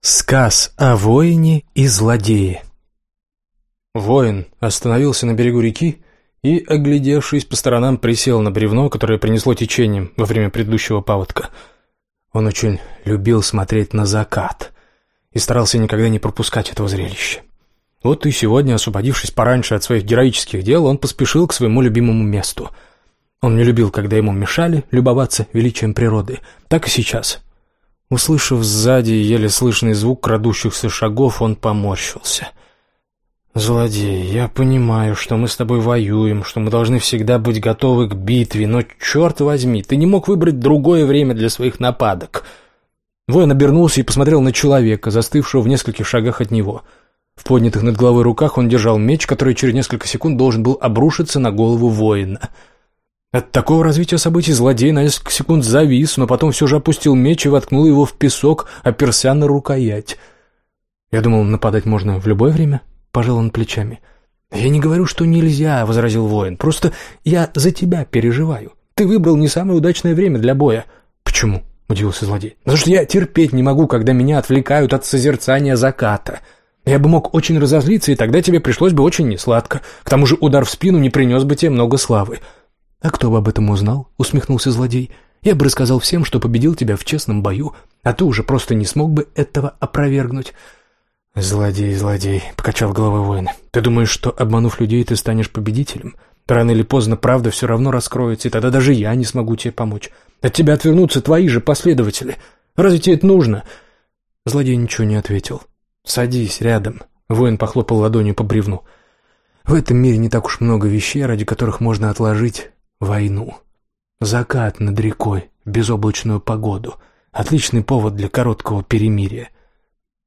Сказ о воине и злодее Воин остановился на берегу реки и, оглядевшись по сторонам, присел на бревно, которое принесло течением во время предыдущего паводка. Он очень любил смотреть на закат и старался никогда не пропускать этого зрелища. Вот и сегодня, освободившись пораньше от своих героических дел, он поспешил к своему любимому месту. Он не любил, когда ему мешали любоваться величием природы, так и сейчас. Услышав сзади еле слышный звук крадущихся шагов, он поморщился. «Злодей, я понимаю, что мы с тобой воюем, что мы должны всегда быть готовы к битве, но, черт возьми, ты не мог выбрать другое время для своих нападок». Воин обернулся и посмотрел на человека, застывшего в нескольких шагах от него. В поднятых над головой руках он держал меч, который через несколько секунд должен был обрушиться на голову воина. От такого развития событий злодей на несколько секунд завис, но потом все же опустил меч и воткнул его в песок, оперся на рукоять. Я думал, нападать можно в любое время, пожал он плечами. «Я не говорю, что нельзя», — возразил воин, — «просто я за тебя переживаю. Ты выбрал не самое удачное время для боя». «Почему?» — удивился злодей. «Потому что я терпеть не могу, когда меня отвлекают от созерцания заката». Я бы мог очень разозлиться, и тогда тебе пришлось бы очень несладко. К тому же удар в спину не принес бы тебе много славы. «А кто бы об этом узнал?» — усмехнулся злодей. «Я бы рассказал всем, что победил тебя в честном бою, а ты уже просто не смог бы этого опровергнуть». «Злодей, злодей», — покачал головой воин. «Ты думаешь, что, обманув людей, ты станешь победителем? Рано или поздно правда все равно раскроется, и тогда даже я не смогу тебе помочь. От тебя отвернутся твои же последователи. Разве тебе это нужно?» Злодей ничего не ответил. «Садись рядом», — воин похлопал ладонью по бревну. «В этом мире не так уж много вещей, ради которых можно отложить войну. Закат над рекой, безоблачную погоду. Отличный повод для короткого перемирия.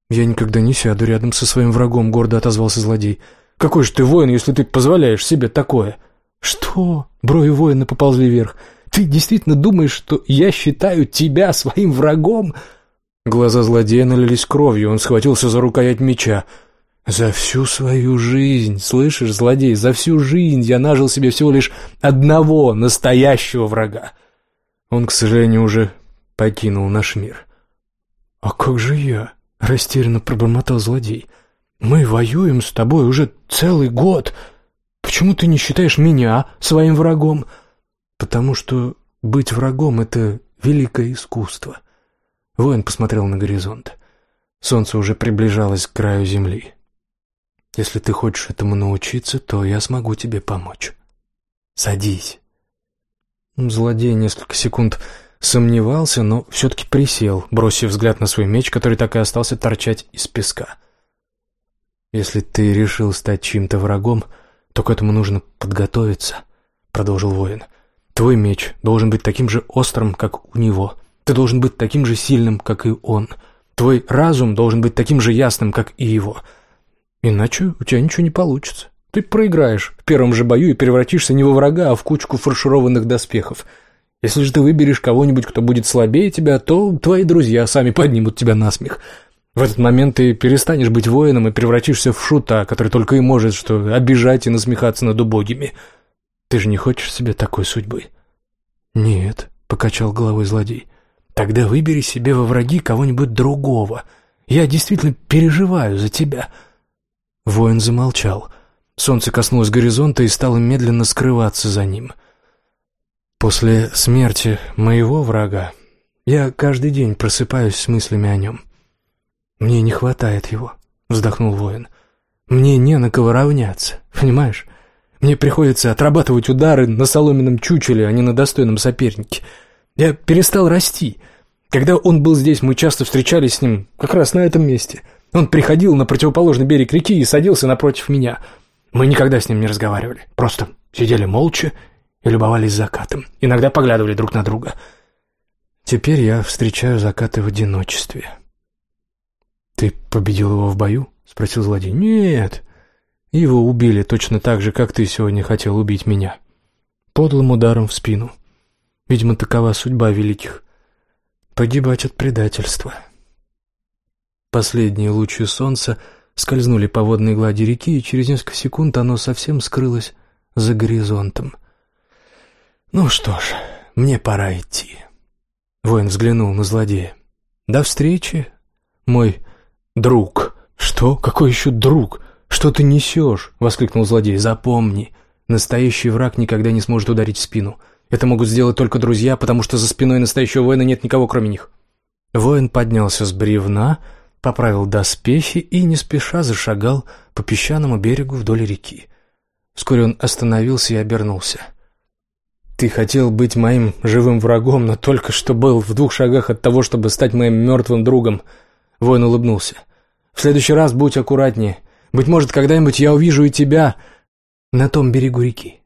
«Я никогда не сяду рядом со своим врагом», — гордо отозвался злодей. «Какой же ты воин, если ты позволяешь себе такое?» «Что?» — брови воина поползли вверх. «Ты действительно думаешь, что я считаю тебя своим врагом?» Глаза злодея налились кровью, он схватился за рукоять меча. За всю свою жизнь, слышишь, злодей, за всю жизнь я нажил себе всего лишь одного настоящего врага. Он, к сожалению, уже покинул наш мир. «А как же я?» — растерянно пробормотал злодей. «Мы воюем с тобой уже целый год. Почему ты не считаешь меня своим врагом?» «Потому что быть врагом — это великое искусство». Воин посмотрел на горизонт. Солнце уже приближалось к краю земли. Если ты хочешь этому научиться, то я смогу тебе помочь. Садись». Злодей несколько секунд сомневался, но все-таки присел, бросив взгляд на свой меч, который так и остался торчать из песка. «Если ты решил стать чьим-то врагом, то к этому нужно подготовиться», — продолжил воин. «Твой меч должен быть таким же острым, как у него. Ты должен быть таким же сильным, как и он. Твой разум должен быть таким же ясным, как и его. Иначе у тебя ничего не получится. Ты проиграешь в первом же бою и превратишься не во врага, а в кучку фаршированных доспехов. Если же ты выберешь кого-нибудь, кто будет слабее тебя, то твои друзья сами поднимут тебя на смех. В этот момент ты перестанешь быть воином и превратишься в шута, который только и может что обижать и насмехаться над убогими. Ты же не хочешь себе такой судьбы? Нет, покачал головой злодей. Тогда выбери себе во враги кого-нибудь другого. Я действительно переживаю за тебя. — Воин замолчал. Солнце коснулось горизонта и стало медленно скрываться за ним. После смерти моего врага я каждый день просыпаюсь с мыслями о нем. «Мне не хватает его», — вздохнул воин. «Мне не на кого равняться, понимаешь? Мне приходится отрабатывать удары на соломенном чучеле, а не на достойном сопернике. Я перестал расти. Когда он был здесь, мы часто встречались с ним как раз на этом месте. Он приходил на противоположный берег реки и садился напротив меня. Мы никогда с ним не разговаривали, просто сидели молча и любовались закатом. Иногда поглядывали друг на друга. Теперь я встречаю закаты в одиночестве. «Ты победил его в бою?» — спросил злодей. «Нет, его убили точно так же, как ты сегодня хотел убить меня. Подлым ударом в спину. Видимо, такова судьба великих. Погибать от предательства». Последние лучи солнца скользнули по водной глади реки, и через несколько секунд оно совсем скрылось за горизонтом. «Ну что ж, мне пора идти». Воин взглянул на злодея. «До встречи, мой «Друг». «Что? Какой еще друг? Что ты несешь?» — воскликнул злодей. «Запомни, настоящий враг никогда не сможет ударить в спину. Это могут сделать только друзья, потому что за спиной настоящего воина нет никого, кроме них». Воин поднялся с бревна, поправил доспехи и не спеша зашагал по песчаному берегу вдоль реки. Вскоре он остановился и обернулся. «Ты хотел быть моим живым врагом, но только что был в двух шагах от того, чтобы стать моим мертвым другом». Воин улыбнулся. «В следующий раз будь аккуратнее. Быть может, когда-нибудь я увижу и тебя на том берегу реки».